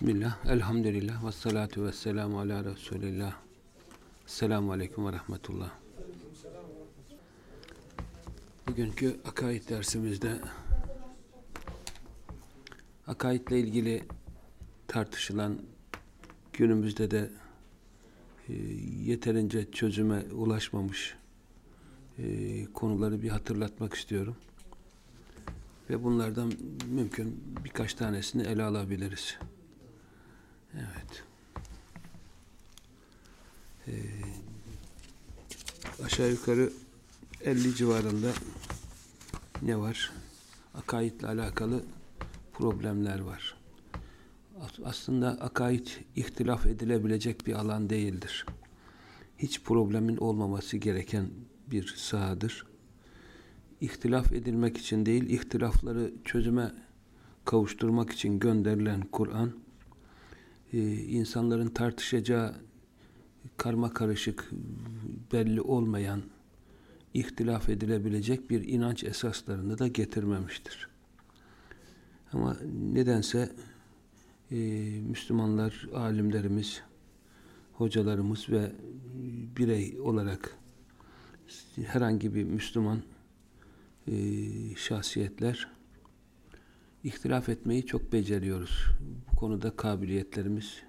Bismillah, elhamdülillah, ve salatu ve selamu ala Resulillah. Selamu aleyküm ve rahmetullah. Bugünkü akaid dersimizde akaidle ilgili tartışılan günümüzde de e, yeterince çözüme ulaşmamış e, konuları bir hatırlatmak istiyorum. Ve bunlardan mümkün birkaç tanesini ele alabiliriz. Evet. Ee, aşağı yukarı 50 civarında ne var? Akaidle alakalı problemler var. Aslında akaid ihtilaf edilebilecek bir alan değildir. Hiç problemin olmaması gereken bir sahadır. İhtilaf edilmek için değil, ihtilafları çözüme kavuşturmak için gönderilen Kur'an, e, insanların tartışacağı karma karışık, belli olmayan, ihtilaf edilebilecek bir inanç esaslarını da getirmemiştir. Ama nedense e, Müslümanlar, alimlerimiz, hocalarımız ve birey olarak herhangi bir Müslüman e, şahsiyetler ihtilaf etmeyi çok beceriyoruz. Bu konuda kabiliyetlerimiz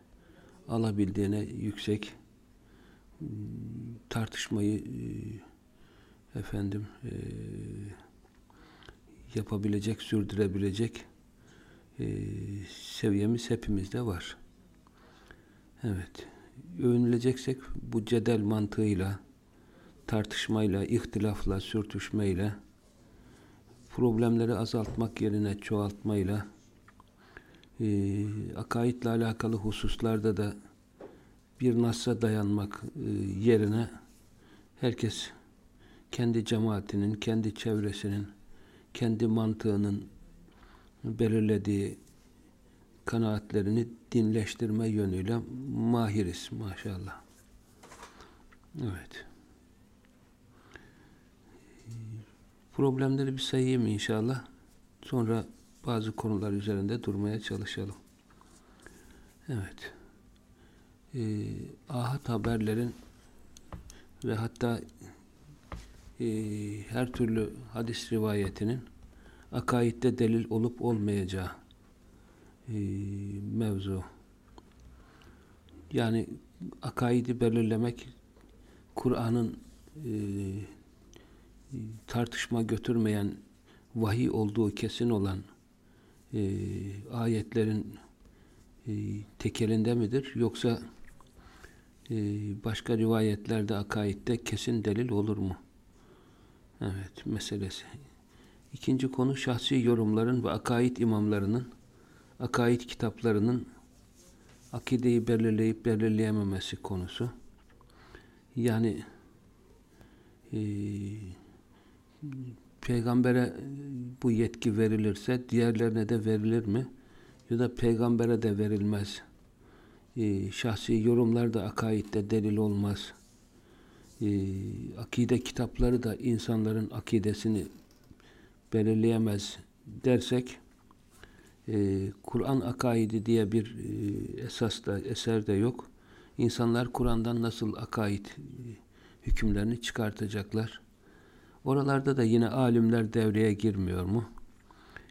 alabildiğine yüksek tartışmayı e, efendim e, yapabilecek, sürdürebilecek e, seviyemiz hepimizde var. Evet. Övünüleceksek bu cedel mantığıyla, tartışmayla, ihtilafla, sürtüşmeyle problemleri azaltmak yerine çoğaltmayla e, akaidle alakalı hususlarda da bir nas'a dayanmak e, yerine herkes kendi cemaatinin, kendi çevresinin, kendi mantığının belirlediği kanaatlerini dinleştirme yönüyle mahiriz maşallah. Evet. Problemleri bir sayayım inşallah. Sonra bazı konular üzerinde durmaya çalışalım. Evet. Ee, ahad haberlerin ve hatta e, her türlü hadis rivayetinin akaidde delil olup olmayacağı e, mevzu. Yani akaidi belirlemek Kur'an'ın e, tartışma götürmeyen vahiy olduğu kesin olan e, ayetlerin e, tekelinde midir? Yoksa e, başka rivayetlerde akaidde kesin delil olur mu? Evet, meselesi. İkinci konu şahsi yorumların ve akaid imamlarının akaid kitaplarının akideyi belirleyip belirleyememesi konusu. Yani eee peygambere bu yetki verilirse diğerlerine de verilir mi? Ya da peygambere de verilmez. Ee, şahsi yorumlar da akaidde delil olmaz. Ee, akide kitapları da insanların akidesini belirleyemez dersek e, Kur'an akaidi diye bir e, esas da eser de yok. İnsanlar Kur'an'dan nasıl akaid e, hükümlerini çıkartacaklar? Oralarda da yine alimler devreye girmiyor mu?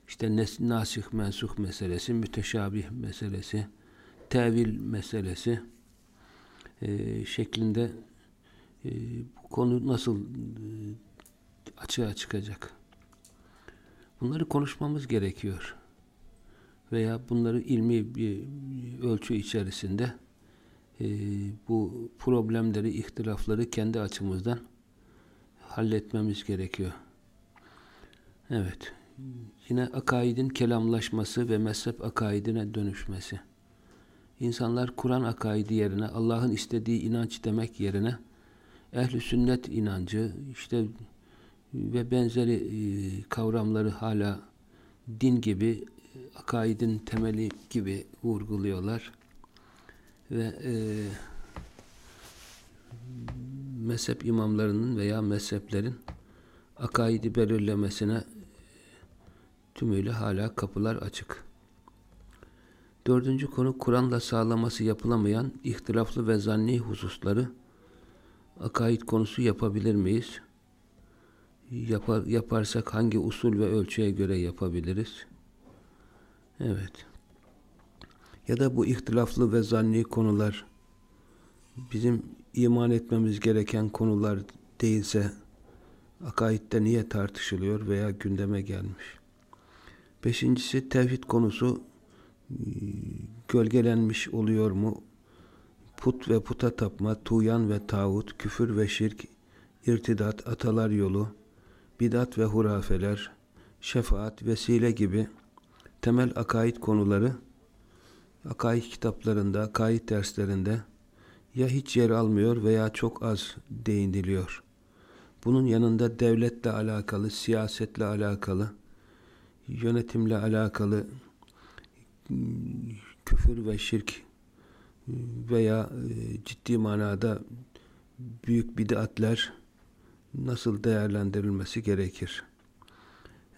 İşte nasih mensuh meselesi, müteşabih meselesi, tevil meselesi e, şeklinde e, bu konu nasıl e, açığa çıkacak? Bunları konuşmamız gerekiyor. Veya bunları ilmi bir ölçü içerisinde e, bu problemleri, ihtilafları kendi açımızdan halletmemiz gerekiyor. Evet. Yine akaidin kelamlaşması ve mezhep akaidine dönüşmesi. İnsanlar Kur'an akaidi yerine Allah'ın istediği inanç demek yerine ehli sünnet inancı işte ve benzeri e, kavramları hala din gibi akaidin temeli gibi vurguluyorlar ve e, mezhep imamlarının veya mezheplerin akaidi belirlemesine tümüyle hala kapılar açık. Dördüncü konu Kur'an'la sağlaması yapılamayan ihtilaflı ve zanni hususları akaid konusu yapabilir miyiz? Yapar, yaparsak hangi usul ve ölçüye göre yapabiliriz? Evet. Ya da bu ihtilaflı ve zanni konular bizim iman etmemiz gereken konular değilse akaidde niye tartışılıyor veya gündeme gelmiş? Beşincisi tevhid konusu gölgelenmiş oluyor mu? Put ve puta tapma, tuyan ve tağut, küfür ve şirk, irtidat, atalar yolu, bidat ve hurafeler, şefaat, vesile gibi temel akaid konuları akaid kitaplarında, akaid derslerinde ya hiç yer almıyor veya çok az değiniliyor. Bunun yanında devletle alakalı, siyasetle alakalı, yönetimle alakalı küfür ve şirk veya e, ciddi manada büyük bid'atler nasıl değerlendirilmesi gerekir?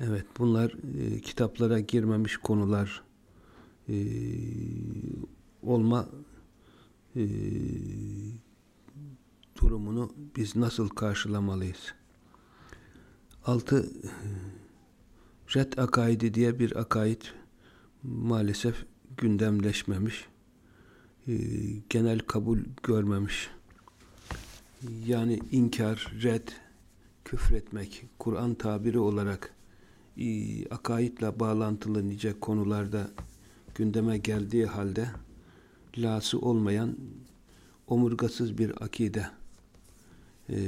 Evet, bunlar e, kitaplara girmemiş konular e, olma e, durumunu biz nasıl karşılamalıyız? Altı Red akaidi diye bir akaid maalesef gündemleşmemiş. E, genel kabul görmemiş. Yani inkar, red, küfretmek, Kur'an tabiri olarak e, akaidle bağlantılı nice konularda gündeme geldiği halde lası olmayan omurgasız bir akide e,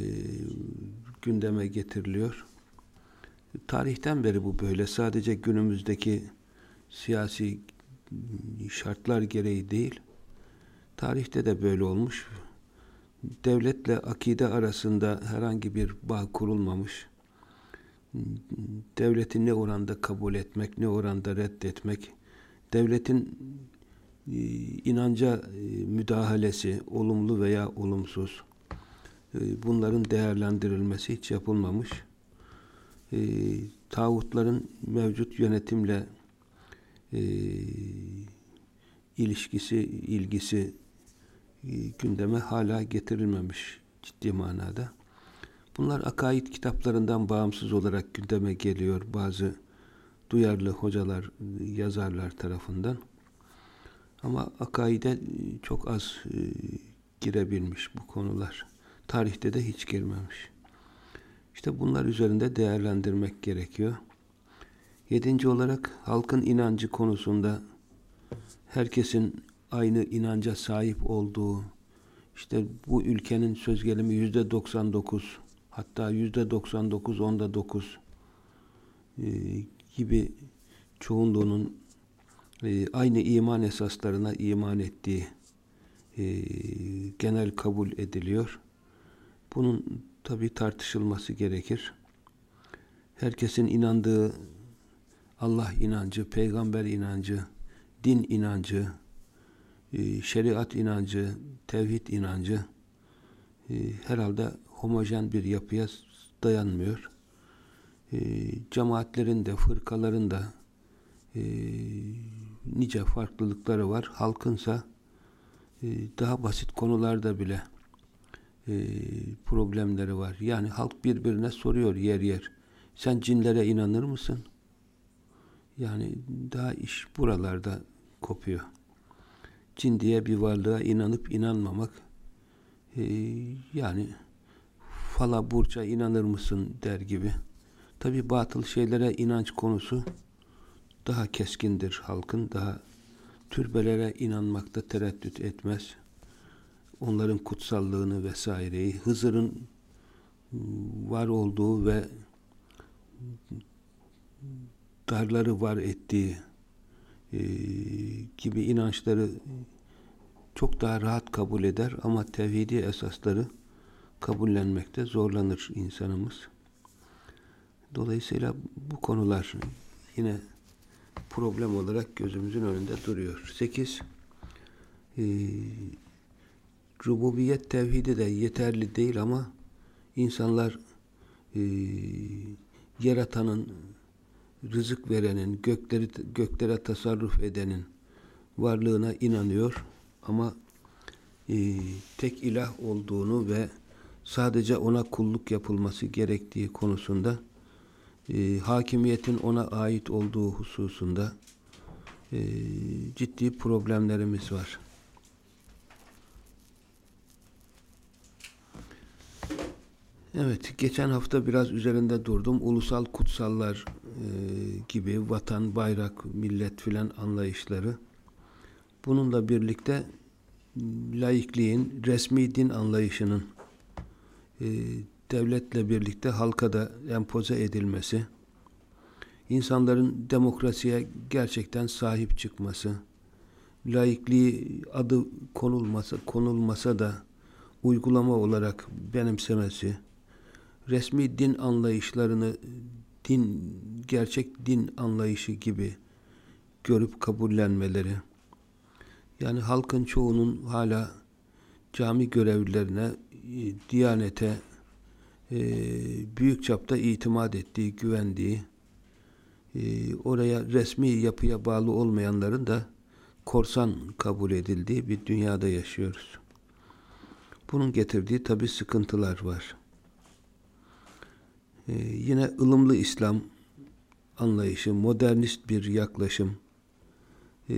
gündeme getiriliyor. Tarihten beri bu böyle. Sadece günümüzdeki siyasi şartlar gereği değil. Tarihte de böyle olmuş. Devletle akide arasında herhangi bir bağ kurulmamış. Devleti ne oranda kabul etmek, ne oranda reddetmek, devletin e, inanca e, müdahalesi, olumlu veya olumsuz, e, bunların değerlendirilmesi hiç yapılmamış. Tağutların mevcut yönetimle ilişkisi, ilgisi gündeme hala getirilmemiş ciddi manada. Bunlar akaid kitaplarından bağımsız olarak gündeme geliyor bazı duyarlı hocalar, yazarlar tarafından. Ama akaide çok az e, girebilmiş bu konular. Tarihte de hiç girmemiş. İşte bunlar üzerinde değerlendirmek gerekiyor. Yedinci olarak halkın inancı konusunda herkesin aynı inanca sahip olduğu, işte bu ülkenin söz gelimi yüzde 99, hatta yüzde 99 onda 9 e, gibi çoğunluğunun e, aynı iman esaslarına iman ettiği e, genel kabul ediliyor. Bunun tabi tartışılması gerekir. Herkesin inandığı Allah inancı, peygamber inancı, din inancı, e, şeriat inancı, tevhid inancı e, herhalde homojen bir yapıya dayanmıyor. E, cemaatlerin de, fırkaların da nice farklılıkları var. Halkınsa daha basit konularda bile problemleri var. Yani halk birbirine soruyor yer yer. Sen cinlere inanır mısın? Yani daha iş buralarda kopuyor. Cin diye bir varlığa inanıp inanmamak e, yani fala burça inanır mısın der gibi. Tabi batıl şeylere inanç konusu daha keskindir halkın. Daha türbelere inanmakta tereddüt etmez. Onların kutsallığını vesaireyi, Hızır'ın var olduğu ve darları var ettiği e, gibi inançları çok daha rahat kabul eder ama tevhidi esasları kabullenmekte zorlanır insanımız. Dolayısıyla bu konular yine problem olarak gözümüzün önünde duruyor. Sekiz, e, rububiyet tevhidi de yeterli değil ama insanlar e, yaratanın rızık verenin, gökleri göklere tasarruf edenin, varlığına inanıyor ama e, tek ilah olduğunu ve sadece ona kulluk yapılması gerektiği konusunda e, hakimiyetin ona ait olduğu hususunda e, ciddi problemlerimiz var. Evet, geçen hafta biraz üzerinde durdum. Ulusal kutsallar e, gibi vatan, bayrak, millet filan anlayışları. Bununla birlikte laikliğin, resmi din anlayışının e, devletle birlikte halka da empoze edilmesi, insanların demokrasiye gerçekten sahip çıkması, laikliği adı konulmasa, konulmasa da uygulama olarak benimsemesi, resmi din anlayışlarını din gerçek din anlayışı gibi görüp kabullenmeleri yani halkın çoğunun hala cami görevlilerine diyanete e, büyük çapta itimat ettiği, güvendiği e, oraya resmi yapıya bağlı olmayanların da korsan kabul edildiği bir dünyada yaşıyoruz. Bunun getirdiği tabi sıkıntılar var. Ee, yine ılımlı İslam anlayışı, modernist bir yaklaşım ee,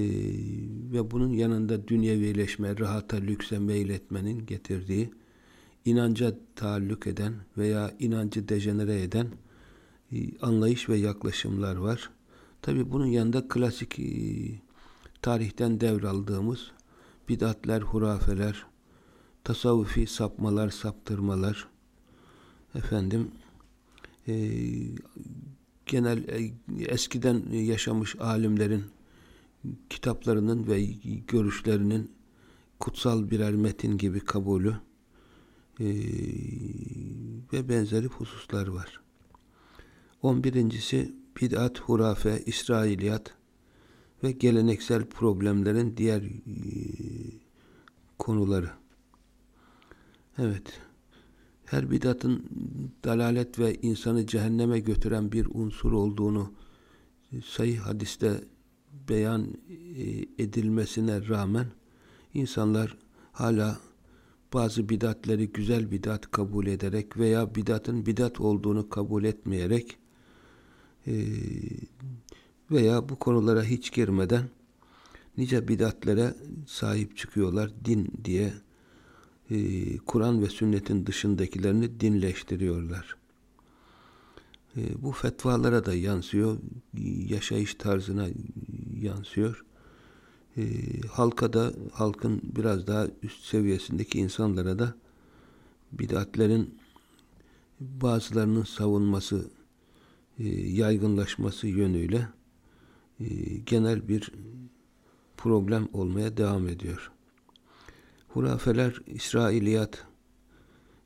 ve bunun yanında dünyevileşme, rahata, lükse meyletmenin getirdiği inanca taalluk eden veya inancı dejenere eden e, anlayış ve yaklaşımlar var. Tabi bunun yanında klasik e, tarihten devraldığımız bidatler, hurafeler, tasavvufi sapmalar, saptırmalar, efendim e, genel e, eskiden yaşamış alimlerin kitaplarının ve görüşlerinin kutsal birer metin gibi kabulü e, ve benzeri hususlar var. On birincisi bid'at, hurafe, İsrailiyat ve geleneksel problemlerin diğer e, konuları. Evet her bidatın dalalet ve insanı cehenneme götüren bir unsur olduğunu sayı hadiste beyan e, edilmesine rağmen insanlar hala bazı bidatleri güzel bidat kabul ederek veya bidatın bidat olduğunu kabul etmeyerek e, veya bu konulara hiç girmeden nice bidatlere sahip çıkıyorlar din diye e, Kur'an ve sünnetin dışındakilerini dinleştiriyorlar. E, bu fetvalara da yansıyor, yaşayış tarzına yansıyor. E, halka da, halkın biraz daha üst seviyesindeki insanlara da bidatlerin bazılarının savunması, e, yaygınlaşması yönüyle e, genel bir problem olmaya devam ediyor. Hurafeler, İsrailiyat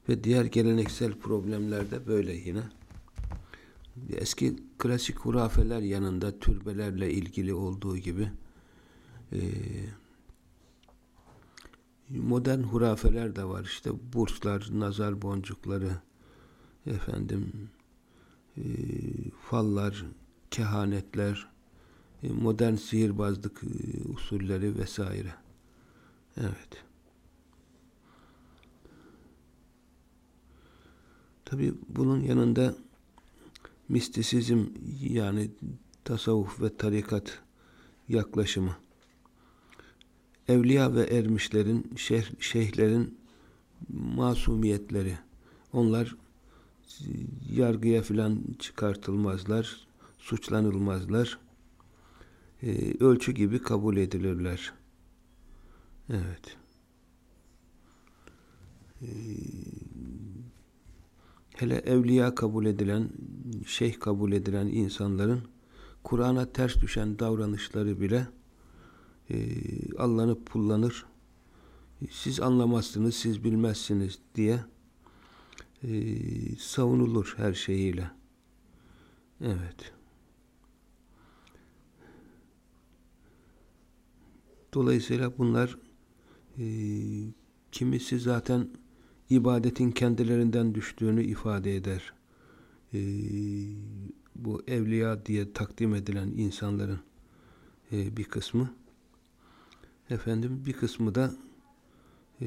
ve diğer geleneksel problemler de böyle yine. Eski klasik hurafeler yanında türbelerle ilgili olduğu gibi modern hurafeler de var. İşte burslar, nazar boncukları, efendim fallar, kehanetler, modern sihirbazlık usulleri vesaire. Evet. Tabi bunun yanında mistisizm yani tasavvuf ve tarikat yaklaşımı evliya ve ermişlerin, şeyh, şeyhlerin masumiyetleri onlar yargıya filan çıkartılmazlar, suçlanılmazlar. Ee, ölçü gibi kabul edilirler. Evet. Ee, hele evliya kabul edilen, şeyh kabul edilen insanların Kur'an'a ters düşen davranışları bile e, allanıp pullanır. Siz anlamazsınız, siz bilmezsiniz diye e, savunulur her şeyiyle. Evet. Dolayısıyla bunlar e, kimisi zaten ibadetin kendilerinden düştüğünü ifade eder. Ee, bu evliya diye takdim edilen insanların e, bir kısmı. efendim bir kısmı da e,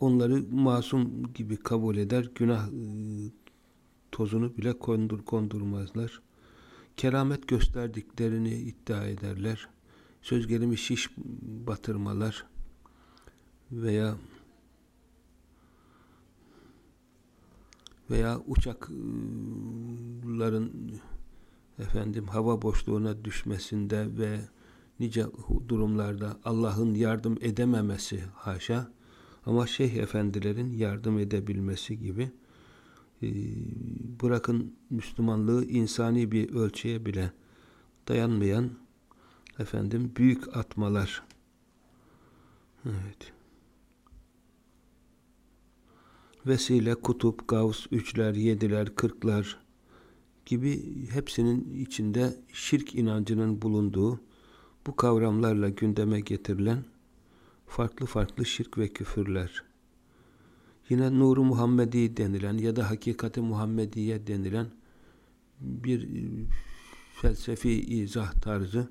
onları masum gibi kabul eder. Günah e, tozunu bile kondur, kondurmazlar. Keramet gösterdiklerini iddia ederler. Söz gelimi şiş batırmalar veya veya uçakların efendim hava boşluğuna düşmesinde ve nice durumlarda Allah'ın yardım edememesi haşa. Ama şeyh efendilerin yardım edebilmesi gibi bırakın Müslümanlığı insani bir ölçüye bile dayanmayan efendim büyük atmalar. Evet vesile, kutup, gavs, üçler, yediler, kırklar gibi hepsinin içinde şirk inancının bulunduğu bu kavramlarla gündeme getirilen farklı farklı şirk ve küfürler. Yine Nuru Muhammedi denilen ya da Hakikati Muhammediye denilen bir felsefi izah tarzı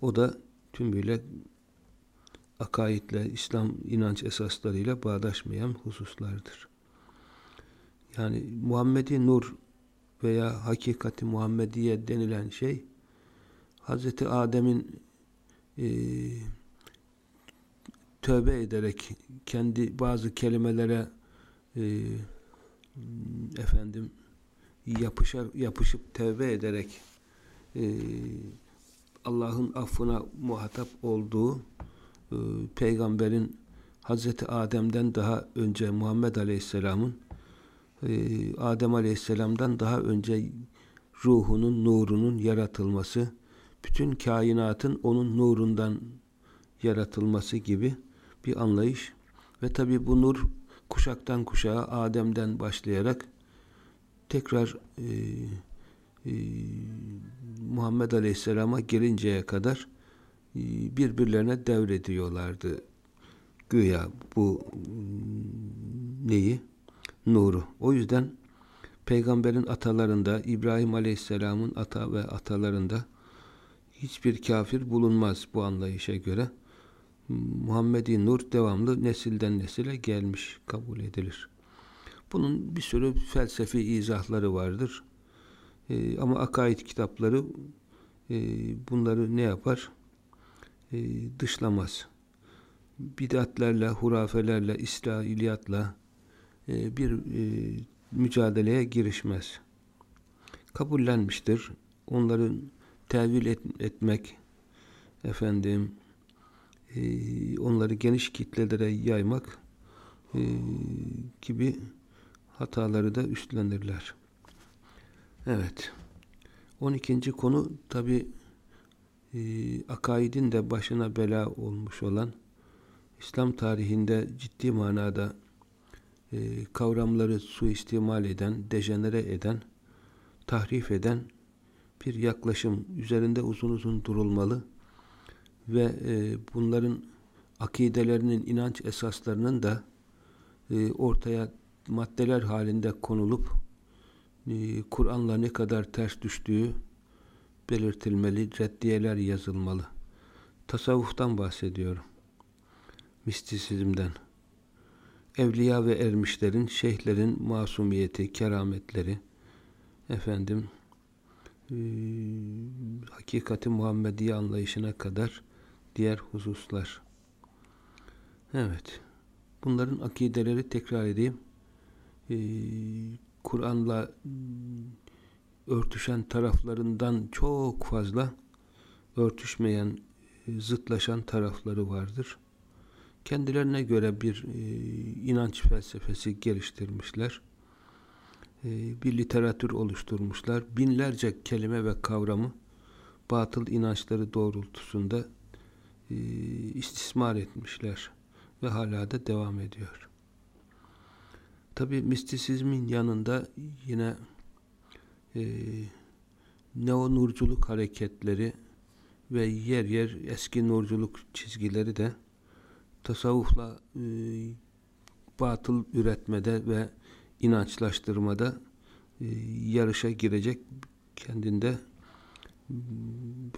o da tümüyle akaidle, İslam inanç esaslarıyla bağdaşmayan hususlardır. Yani Muhammedi Nur veya Hakikati Muhammediye denilen şey Hz. Adem'in e, tövbe ederek kendi bazı kelimelere e, efendim yapışar, yapışıp tövbe ederek e, Allah'ın affına muhatap olduğu peygamberin Hazreti Adem'den daha önce Muhammed Aleyhisselam'ın e, Adem Aleyhisselam'dan daha önce ruhunun, nurunun yaratılması, bütün kainatın onun nurundan yaratılması gibi bir anlayış. Ve tabi bu nur kuşaktan kuşağa Adem'den başlayarak tekrar e, e, Muhammed Aleyhisselam'a gelinceye kadar e, birbirlerine devrediyorlardı. Güya bu neyi? Nuru. O yüzden peygamberin atalarında, İbrahim Aleyhisselam'ın ata ve atalarında hiçbir kafir bulunmaz bu anlayışa göre. Muhammedi Nur devamlı nesilden nesile gelmiş kabul edilir. Bunun bir sürü felsefi izahları vardır. Ee, ama akaid kitapları e, bunları ne yapar? E, dışlamaz. Bidatlerle, hurafelerle, İsrailiyatla e, bir e, mücadeleye girişmez. Kabullenmiştir. Onların tevil et, etmek, efendim, onları geniş kitlelere yaymak gibi hataları da üstlenirler. Evet. 12. konu tabi e, akaidin de başına bela olmuş olan İslam tarihinde ciddi manada e, kavramları suistimal eden, dejenere eden, tahrif eden bir yaklaşım üzerinde uzun uzun durulmalı ve e, bunların akidelerinin inanç esaslarının da e, ortaya maddeler halinde konulup e, Kur'an'la ne kadar ters düştüğü belirtilmeli, reddiyeler yazılmalı. Tasavvuftan bahsediyorum. Mistisizmden. Evliya ve ermişlerin, şeyhlerin masumiyeti, kerametleri, efendim, e, hakikati Muhammediye anlayışına kadar diğer hususlar. Evet. Bunların akideleri tekrar edeyim. Ee, Kur'an'la örtüşen taraflarından çok fazla örtüşmeyen, e, zıtlaşan tarafları vardır. Kendilerine göre bir e, inanç felsefesi geliştirmişler. E, bir literatür oluşturmuşlar. Binlerce kelime ve kavramı batıl inançları doğrultusunda istismar etmişler ve hala da devam ediyor. Tabi mistisizmin yanında yine e, neo nurculuk hareketleri ve yer yer eski nurculuk çizgileri de tasavvufla e, batıl üretmede ve inançlaştırmada e, yarışa girecek kendinde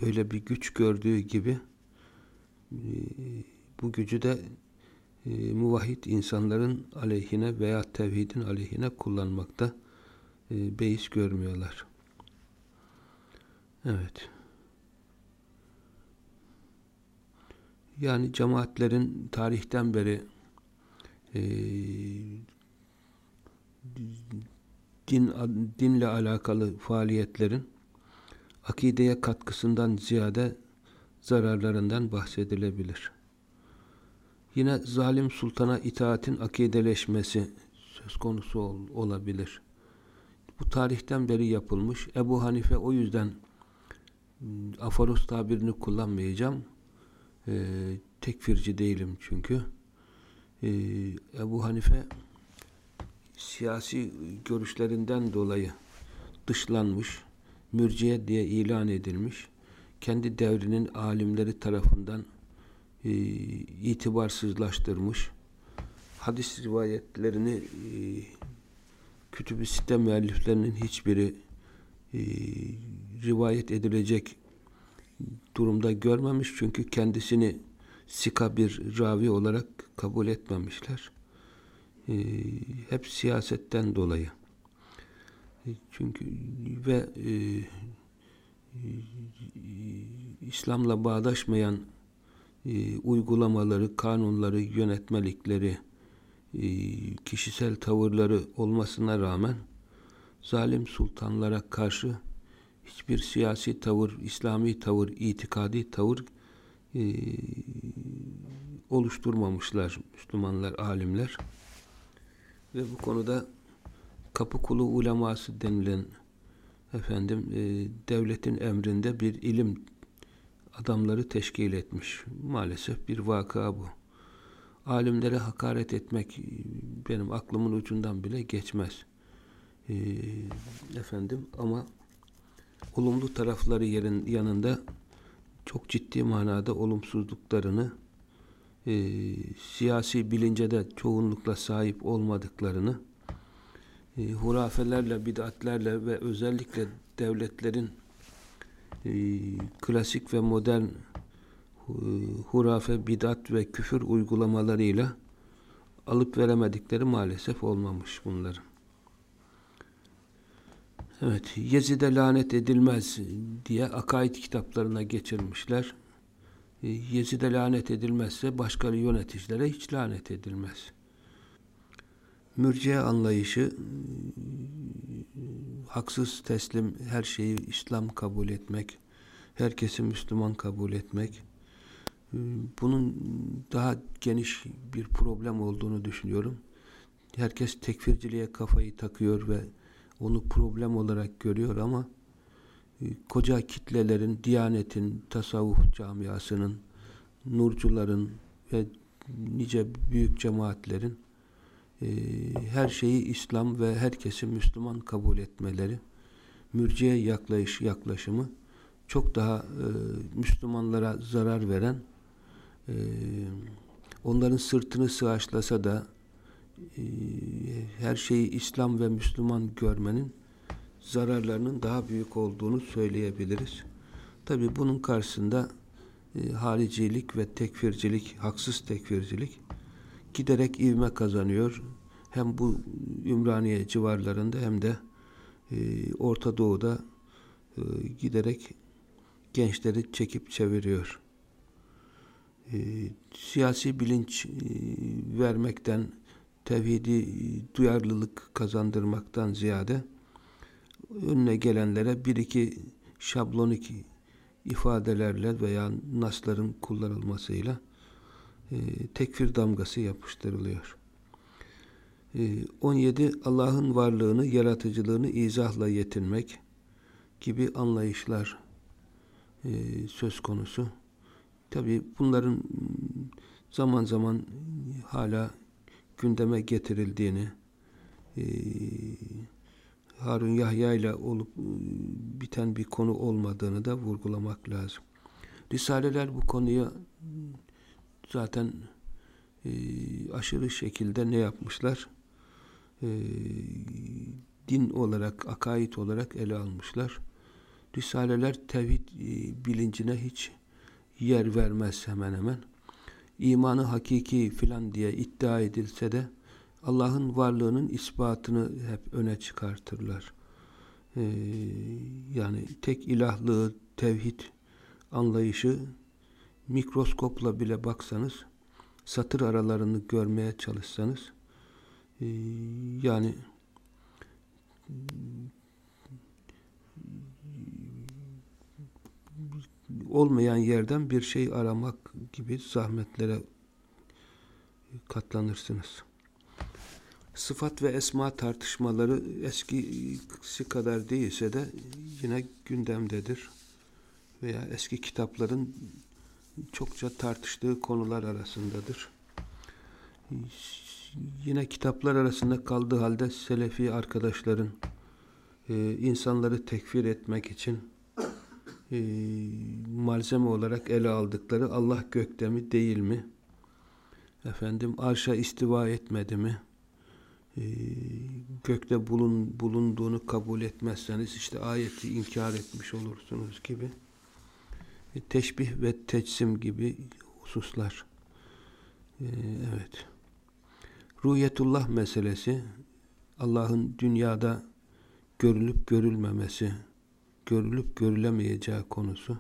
böyle bir güç gördüğü gibi bu gücü de e, muvahhid insanların aleyhine veya tevhidin aleyhine kullanmakta e, beis görmüyorlar. Evet. Yani cemaatlerin tarihten beri e, din dinle alakalı faaliyetlerin akideye katkısından ziyade zararlarından bahsedilebilir. Yine zalim sultana itaatin akideleşmesi söz konusu ol, olabilir. Bu tarihten beri yapılmış. Ebu Hanife o yüzden ıı, aforos tabirini kullanmayacağım. Ee, tekfirci değilim çünkü. Ee, Ebu Hanife siyasi görüşlerinden dolayı dışlanmış, mürciye diye ilan edilmiş, kendi devrinin alimleri tarafından e, itibarsızlaştırmış, hadis rivayetlerini e, kütüb-i sitte müelliflerinin hiçbiri e, rivayet edilecek durumda görmemiş çünkü kendisini sika bir ravi olarak kabul etmemişler. E, hep siyasetten dolayı. E, çünkü ve e, e, İslam'la bağdaşmayan e, uygulamaları, kanunları, yönetmelikleri, kişisel tavırları olmasına rağmen zalim sultanlara karşı hiçbir siyasi tavır, İslami tavır, itikadi tavır e, oluşturmamışlar Müslümanlar, alimler. Ve bu konuda kapı kulu uleması denilen efendim e, devletin emrinde bir ilim adamları teşkil etmiş. Maalesef bir vaka bu. Alimlere hakaret etmek benim aklımın ucundan bile geçmez. E, efendim ama olumlu tarafları yerin yanında çok ciddi manada olumsuzluklarını e, siyasi bilince de çoğunlukla sahip olmadıklarını e, hurafelerle, bid'atlerle ve özellikle devletlerin e, klasik ve modern e, hurafe, bid'at ve küfür uygulamalarıyla alıp veremedikleri maalesef olmamış bunların. Evet, Yezid'e lanet edilmez diye akaid kitaplarına geçirmişler. E, Yezid'e lanet edilmezse başka yöneticilere hiç lanet edilmez. Mürciye anlayışı haksız teslim her şeyi İslam kabul etmek, herkesi Müslüman kabul etmek bunun daha geniş bir problem olduğunu düşünüyorum. Herkes tekfirciliğe kafayı takıyor ve onu problem olarak görüyor ama koca kitlelerin, diyanetin, tasavvuf camiasının, nurcuların ve nice büyük cemaatlerin e, her şeyi İslam ve herkesi Müslüman kabul etmeleri, mürciye yaklaşımı çok daha e, Müslümanlara zarar veren, onların sırtını sığaçlasa da her şeyi İslam ve Müslüman görmenin zararlarının daha büyük olduğunu söyleyebiliriz. Tabi bunun karşısında e, haricilik ve tekfircilik, haksız tekfircilik giderek ivme kazanıyor. Hem bu Ümraniye civarlarında hem de Orta Doğu'da giderek gençleri çekip çeviriyor. E, siyasi bilinç e, vermekten, tevhidi duyarlılık kazandırmaktan ziyade önüne gelenlere bir iki şablonik ifadelerle veya nasların kullanılmasıyla e, tekfir damgası yapıştırılıyor. E, 17 Allah'ın varlığını, yaratıcılığını izahla yetinmek gibi anlayışlar e, söz konusu. Tabi bunların zaman zaman hala gündeme getirildiğini Harun Yahya ile olup biten bir konu olmadığını da vurgulamak lazım. Risaleler bu konuya zaten aşırı şekilde ne yapmışlar? Din olarak, akaid olarak ele almışlar. Risaleler tevhid bilincine hiç yer vermez hemen hemen. İmanı hakiki filan diye iddia edilse de Allah'ın varlığının ispatını hep öne çıkartırlar. Ee, yani tek ilahlığı, tevhid anlayışı mikroskopla bile baksanız, satır aralarını görmeye çalışsanız, e, yani olmayan yerden bir şey aramak gibi zahmetlere katlanırsınız. Sıfat ve esma tartışmaları eskisi kadar değilse de yine gündemdedir. Veya eski kitapların çokça tartıştığı konular arasındadır. Yine kitaplar arasında kaldığı halde Selefi arkadaşların e, insanları tekfir etmek için e, malzeme olarak ele aldıkları Allah gökte mi değil mi? Efendim arşa istiva etmedi mi? E, gökte bulun, bulunduğunu kabul etmezseniz işte ayeti inkar etmiş olursunuz gibi e, teşbih ve teçsim gibi hususlar. E, evet. Ruhiyetullah meselesi Allah'ın dünyada görülüp görülmemesi görülüp görülemeyeceği konusu,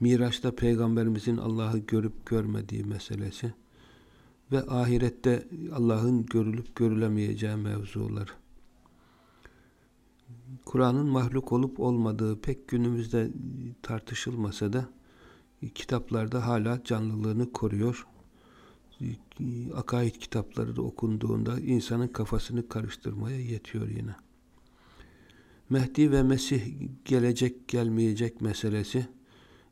Miraç'ta Peygamberimizin Allah'ı görüp görmediği meselesi ve ahirette Allah'ın görülüp görülemeyeceği mevzular. Kur'an'ın mahluk olup olmadığı pek günümüzde tartışılmasa da kitaplarda hala canlılığını koruyor. Akaid kitapları da okunduğunda insanın kafasını karıştırmaya yetiyor yine. Mehdi ve Mesih gelecek gelmeyecek meselesi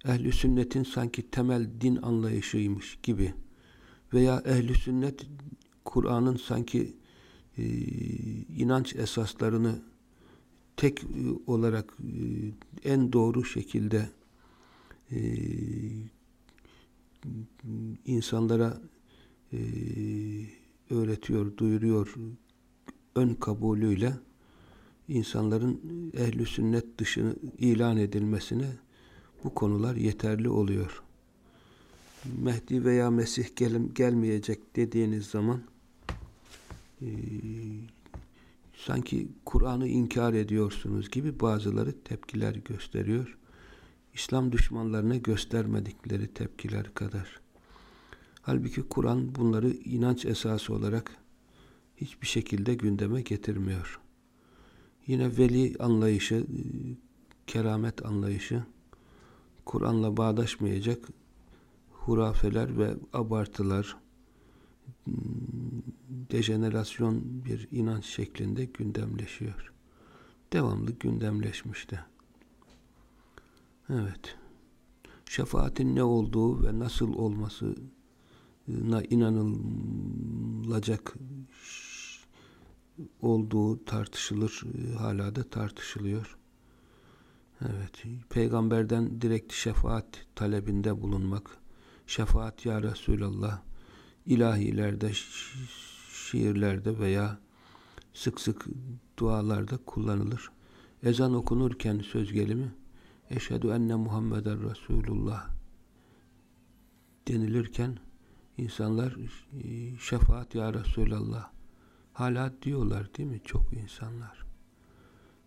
ehli sünnetin sanki temel din anlayışıymış gibi veya ehli sünnet Kur'an'ın sanki e, inanç esaslarını tek e, olarak e, en doğru şekilde e, insanlara e, öğretiyor, duyuruyor ön kabulüyle insanların ehli sünnet dışını ilan edilmesine bu konular yeterli oluyor. Mehdi veya Mesih gel gelmeyecek dediğiniz zaman e, sanki Kur'an'ı inkar ediyorsunuz gibi bazıları tepkiler gösteriyor. İslam düşmanlarına göstermedikleri tepkiler kadar. Halbuki Kur'an bunları inanç esası olarak hiçbir şekilde gündeme getirmiyor. Yine veli anlayışı, e, keramet anlayışı, Kur'an'la bağdaşmayacak hurafeler ve abartılar, hmm, dejenerasyon bir inanç şeklinde gündemleşiyor. Devamlı gündemleşmişti. Evet. Şefaatin ne olduğu ve nasıl olmasına inanılacak olduğu tartışılır. E, hala da tartışılıyor. Evet. Peygamberden direkt şefaat talebinde bulunmak. Şefaat ya Resulallah ilahilerde, şiirlerde veya sık sık dualarda kullanılır. Ezan okunurken söz gelimi Eşhedü enne Muhammeden Resulullah denilirken insanlar şefaat ya Resulallah Hala diyorlar değil mi çok insanlar?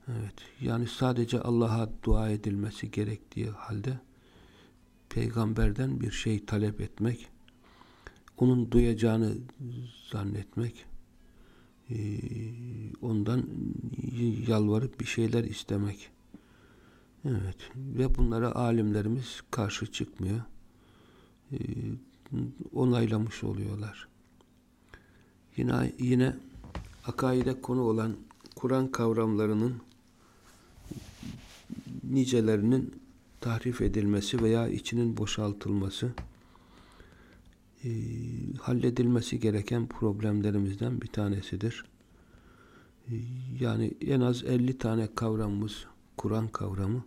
Evet. Yani sadece Allah'a dua edilmesi gerektiği halde peygamberden bir şey talep etmek, onun duyacağını zannetmek, ondan yalvarıp bir şeyler istemek. Evet. Ve bunlara alimlerimiz karşı çıkmıyor. Onaylamış oluyorlar. Yine yine akaide konu olan Kur'an kavramlarının nicelerinin tahrif edilmesi veya içinin boşaltılması e, halledilmesi gereken problemlerimizden bir tanesidir. E, yani en az 50 tane kavramımız Kur'an kavramı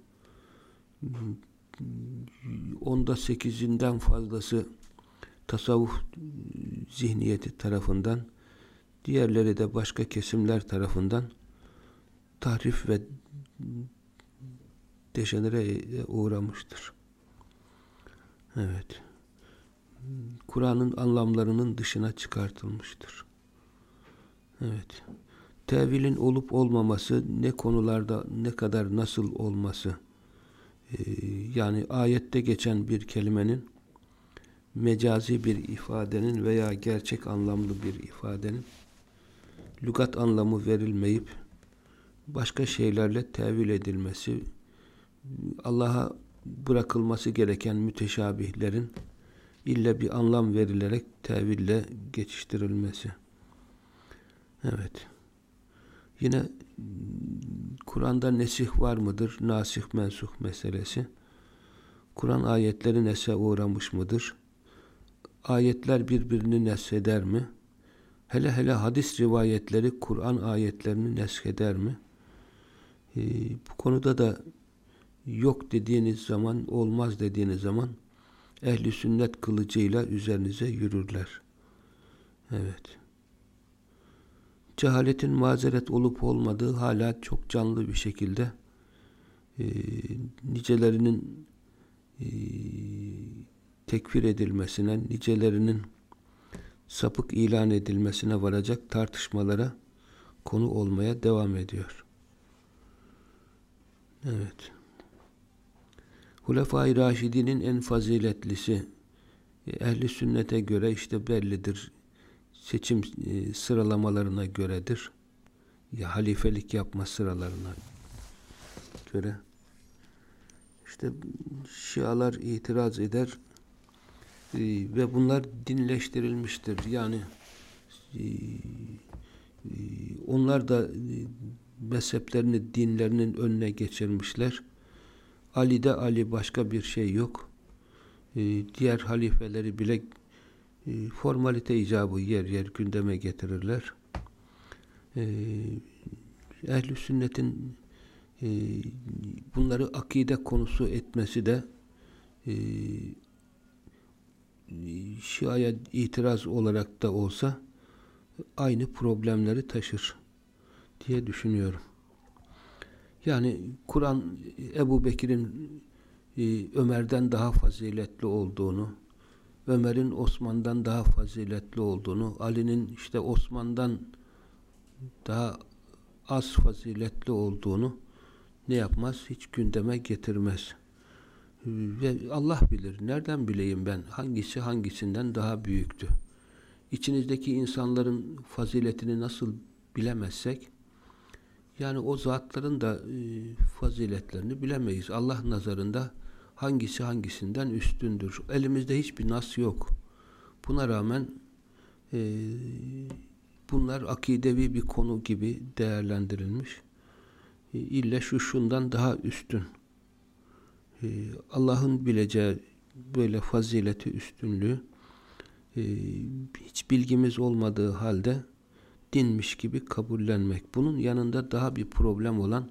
onda sekizinden fazlası tasavvuf zihniyeti tarafından Diğerleri de başka kesimler tarafından tahrif ve dejenere uğramıştır. Evet. Kur'an'ın anlamlarının dışına çıkartılmıştır. Evet. Tevilin olup olmaması, ne konularda ne kadar nasıl olması, ee, yani ayette geçen bir kelimenin mecazi bir ifadenin veya gerçek anlamlı bir ifadenin lügat anlamı verilmeyip başka şeylerle tevil edilmesi, Allah'a bırakılması gereken müteşabihlerin illa bir anlam verilerek teville geçiştirilmesi. Evet. Yine Kur'an'da nesih var mıdır? Nasih mensuh meselesi. Kur'an ayetleri nese uğramış mıdır? Ayetler birbirini nesheder mi? Hele hele hadis rivayetleri Kur'an ayetlerini nesheder mi? Ee, bu konuda da yok dediğiniz zaman, olmaz dediğiniz zaman ehli sünnet kılıcıyla üzerinize yürürler. Evet. Cehaletin mazeret olup olmadığı hala çok canlı bir şekilde e, nicelerinin e, tekfir edilmesine, nicelerinin sapık ilan edilmesine varacak tartışmalara konu olmaya devam ediyor. Evet. Hulefai Raşidi'nin en faziletlisi e, ehli sünnete göre işte bellidir. Seçim e, sıralamalarına göredir. Ya halifelik yapma sıralarına göre. İşte Şialar itiraz eder ve bunlar dinleştirilmiştir. Yani onlar da mezheplerini dinlerinin önüne geçirmişler Ali'de Ali başka bir şey yok. Ee, diğer halifeleri bile e, formalite icabı yer yer gündeme getirirler. Ee, Ehl-i sünnetin e, bunları akide konusu etmesi de e, Şia'ya itiraz olarak da olsa aynı problemleri taşır diye düşünüyorum. Yani Kur'an Ebu Bekir'in e, Ömer'den daha faziletli olduğunu, Ömer'in Osman'dan daha faziletli olduğunu, Ali'nin işte Osman'dan daha az faziletli olduğunu ne yapmaz? Hiç gündeme getirmez. Allah bilir. Nereden bileyim ben? Hangisi hangisinden daha büyüktü? İçinizdeki insanların faziletini nasıl bilemezsek yani o zatların da e, faziletlerini bilemeyiz. Allah nazarında hangisi hangisinden üstündür. Elimizde hiçbir nas yok. Buna rağmen e, bunlar akidevi bir konu gibi değerlendirilmiş. E, ille şu şundan daha üstün. E, Allah'ın bileceği böyle fazileti üstünlüğü e, hiç bilgimiz olmadığı halde dinmiş gibi kabullenmek. Bunun yanında daha bir problem olan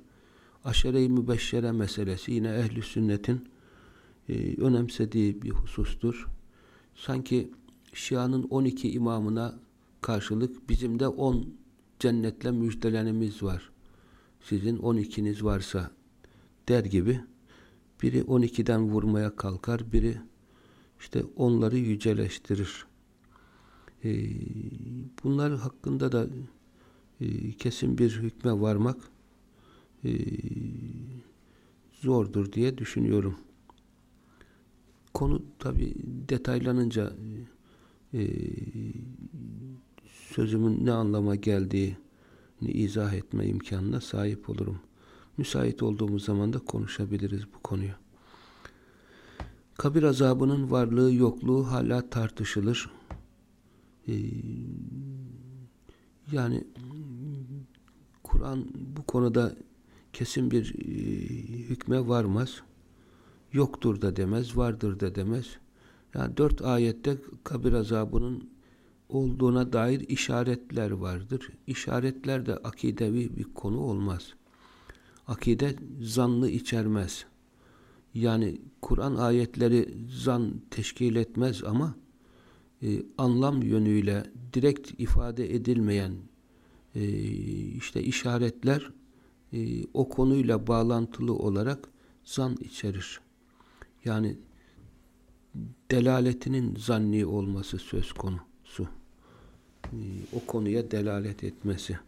aşere-i mübeşşere meselesi yine ehli sünnetin e, önemsediği bir husustur. Sanki Şia'nın 12 imamına karşılık bizim de 10 cennetle müjdelenimiz var. Sizin 12'niz varsa der gibi biri 12'den vurmaya kalkar, biri işte onları yüceleştirir. E, bunlar hakkında da e, kesin bir hükme varmak e, zordur diye düşünüyorum. Konu tabi detaylanınca e, sözümün ne anlama geldiğini izah etme imkanına sahip olurum. Müsait olduğumuz zaman da konuşabiliriz bu konuyu. Kabir azabının varlığı yokluğu hala tartışılır. Ee, yani Kur'an bu konuda kesin bir e, hükme varmaz. Yoktur da demez, vardır da demez. Yani dört ayette kabir azabının olduğuna dair işaretler vardır. İşaretler de akidevi bir konu olmaz. Akide zannı içermez. Yani Kur'an ayetleri zan teşkil etmez ama e, anlam yönüyle direkt ifade edilmeyen e, işte işaretler e, o konuyla bağlantılı olarak zan içerir. Yani delaletinin zanni olması söz konusu. E, o konuya delalet etmesi.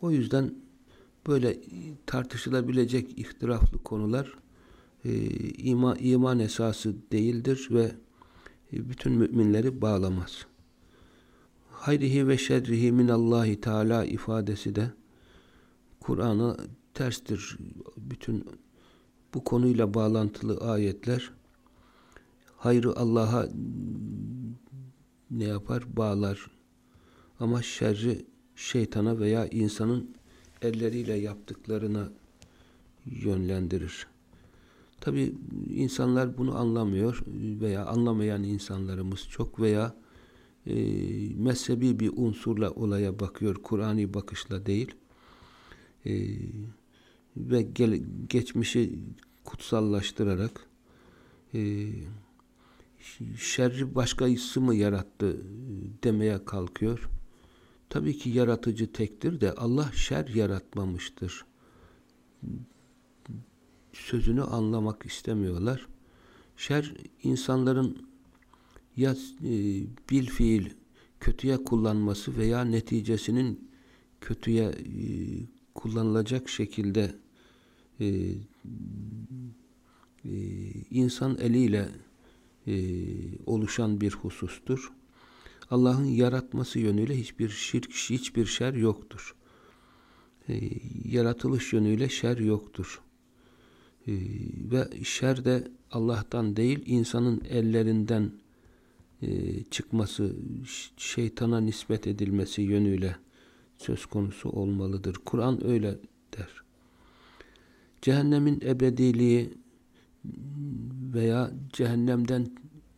O yüzden böyle tartışılabilecek ihtilaflı konular e, iman, iman esası değildir ve e, bütün müminleri bağlamaz. Hayrihi ve şerrihi minallahi teala ifadesi de Kur'an'a terstir. Bütün bu konuyla bağlantılı ayetler hayrı Allah'a ne yapar? Bağlar. Ama şerri şeytana veya insanın elleriyle yaptıklarına yönlendirir. Tabi insanlar bunu anlamıyor veya anlamayan insanlarımız çok veya e, mezhebi bir unsurla olaya bakıyor, Kur'an'i bakışla değil. E, ve gel, geçmişi kutsallaştırarak e, şerri başkası mı yarattı demeye kalkıyor. Tabii ki yaratıcı tektir de Allah şer yaratmamıştır. Sözünü anlamak istemiyorlar. Şer insanların ya e, bil fiil kötüye kullanması veya neticesinin kötüye e, kullanılacak şekilde e, insan eliyle oluşan bir husustur. Allah'ın yaratması yönüyle hiçbir şirk, hiçbir şer yoktur. E, yaratılış yönüyle şer yoktur. E, ve şer de Allah'tan değil, insanın ellerinden e, çıkması, şeytana nispet edilmesi yönüyle söz konusu olmalıdır. Kur'an öyle der. Cehennemin ebediliği veya cehennemden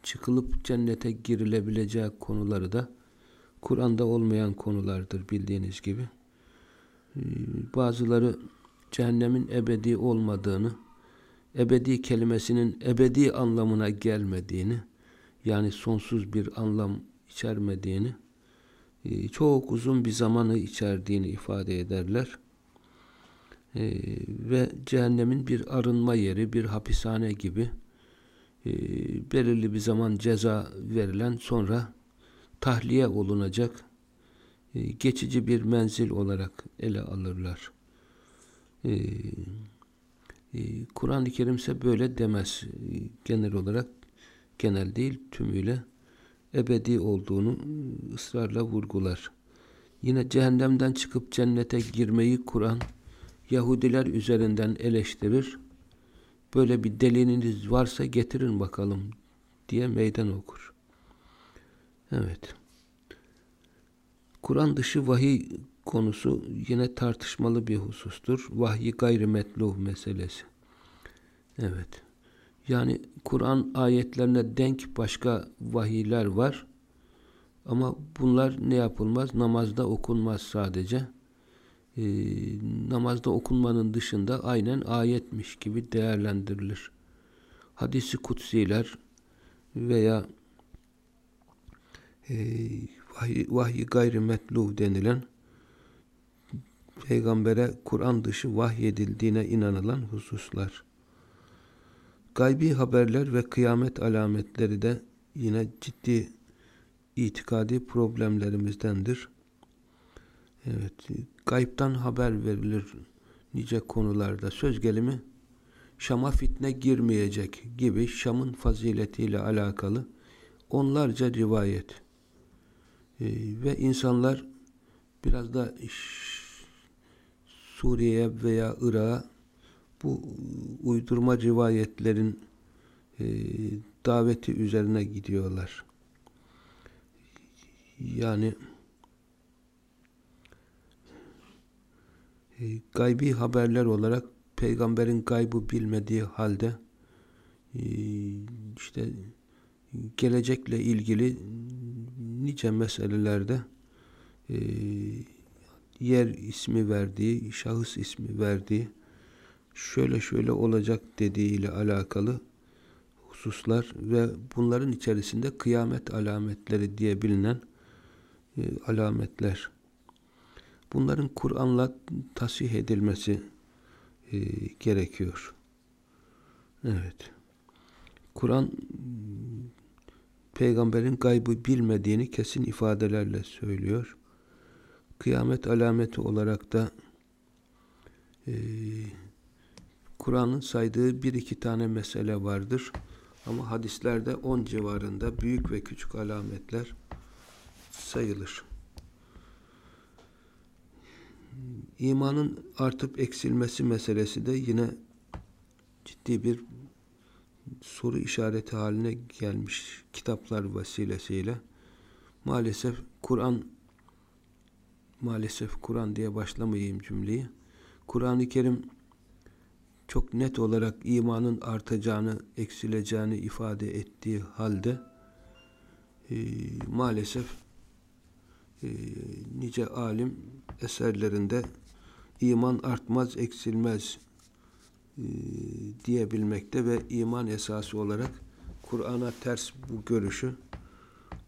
çıkılıp cennete girilebileceği konuları da Kur'an'da olmayan konulardır bildiğiniz gibi. Ee, bazıları cehennemin ebedi olmadığını, ebedi kelimesinin ebedi anlamına gelmediğini, yani sonsuz bir anlam içermediğini, e, çok uzun bir zamanı içerdiğini ifade ederler. Ee, ve cehennemin bir arınma yeri, bir hapishane gibi e, belirli bir zaman ceza verilen sonra tahliye olunacak e, geçici bir menzil olarak ele alırlar. E, e, Kur'an-ı Kerim ise böyle demez. E, genel olarak genel değil tümüyle ebedi olduğunu ısrarla vurgular. Yine cehennemden çıkıp cennete girmeyi Kur'an Yahudiler üzerinden eleştirir böyle bir deliliniz varsa getirin bakalım diye meydan okur. Evet. Kur'an dışı vahiy konusu yine tartışmalı bir husustur. Vahyi gayrimetluh meselesi. Evet. Yani Kur'an ayetlerine denk başka vahiyler var. Ama bunlar ne yapılmaz? Namazda okunmaz sadece e, namazda okunmanın dışında aynen ayetmiş gibi değerlendirilir. Hadisi kutsiler veya e, vahiy, vahiy gayrimetlu denilen peygambere Kur'an dışı vahyedildiğine inanılan hususlar. Gaybi haberler ve kıyamet alametleri de yine ciddi itikadi problemlerimizdendir. Evet, Gayiptan haber verilir nice konularda. Söz gelimi Şam'a fitne girmeyecek gibi Şam'ın faziletiyle alakalı onlarca rivayet. Ee, ve insanlar biraz da Suriye'ye veya Irak'a bu uydurma rivayetlerin e, daveti üzerine gidiyorlar. Yani gaybi haberler olarak peygamberin gaybı bilmediği halde e, işte gelecekle ilgili nice meselelerde e, yer ismi verdiği, şahıs ismi verdiği, şöyle şöyle olacak dediği ile alakalı hususlar ve bunların içerisinde kıyamet alametleri diye bilinen alametler Bunların Kur'an'la tasih edilmesi e, gerekiyor. Evet. Kur'an peygamberin gaybı bilmediğini kesin ifadelerle söylüyor. Kıyamet alameti olarak da e, Kur'an'ın saydığı bir iki tane mesele vardır. Ama hadislerde on civarında büyük ve küçük alametler sayılır. İmanın artıp eksilmesi meselesi de yine ciddi bir soru işareti haline gelmiş kitaplar vesilesiyle. Maalesef Kur'an maalesef Kur'an diye başlamayayım cümleyi. Kur'an-ı Kerim çok net olarak imanın artacağını, eksileceğini ifade ettiği halde e, maalesef e, nice alim eserlerinde iman artmaz, eksilmez e, diyebilmekte ve iman esası olarak Kur'an'a ters bu görüşü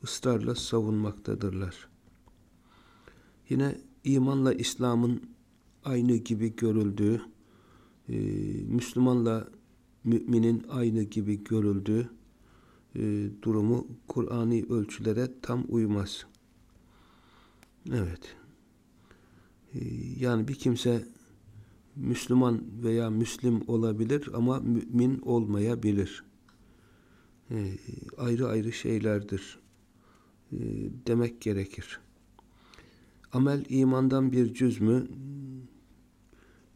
ısrarla savunmaktadırlar. Yine imanla İslam'ın aynı gibi görüldüğü, e, Müslümanla müminin aynı gibi görüldüğü durumu Kur'ani ölçülere tam uymaz. Evet. E, yani bir kimse Müslüman veya Müslim olabilir ama mümin olmayabilir. E, ayrı ayrı şeylerdir e, demek gerekir. Amel imandan bir cüz mü?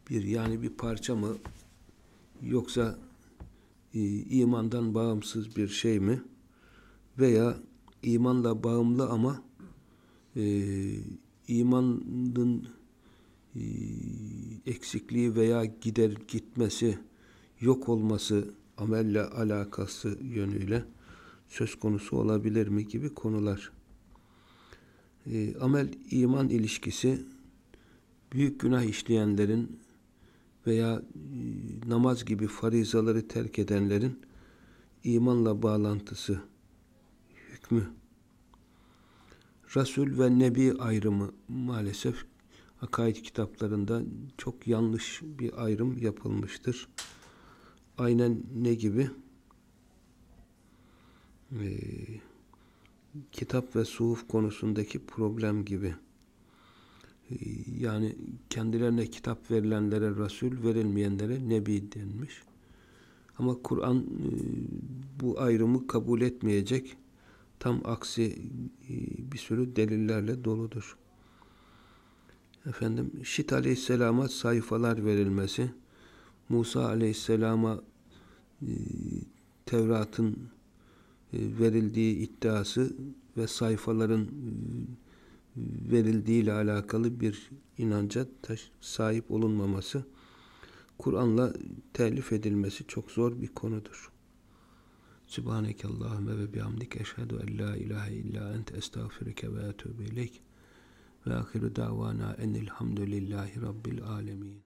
Bir yani bir parça mı? Yoksa e, imandan bağımsız bir şey mi? Veya imanla bağımlı ama e, imanın e, eksikliği veya gider gitmesi, yok olması amelle alakası yönüyle söz konusu olabilir mi gibi konular. E, amel iman ilişkisi büyük günah işleyenlerin veya e, namaz gibi farizaları terk edenlerin imanla bağlantısı hükmü Resul ve Nebi ayrımı maalesef akaid kitaplarında çok yanlış bir ayrım yapılmıştır. Aynen ne gibi? Ee, kitap ve suhuf konusundaki problem gibi. Ee, yani kendilerine kitap verilenlere Resul, verilmeyenlere Nebi denmiş. Ama Kur'an e, bu ayrımı kabul etmeyecek. Tam aksi e, bir sürü delillerle doludur. Efendim Şit Aleyhisselam'a sayfalar verilmesi, Musa Aleyhisselam'a e, Tevrat'ın e, verildiği iddiası ve sayfaların verildiği ile alakalı bir inanca sahip olunmaması, Kur'an'la telif edilmesi çok zor bir konudur. Subhaneke Allahümme ve bihamdik. Eşhedü en la ilahe illa ente. Estağfirüke ve etûbü ileyk. Ve ahiru davana enilhamdülillahi rabbil alemin.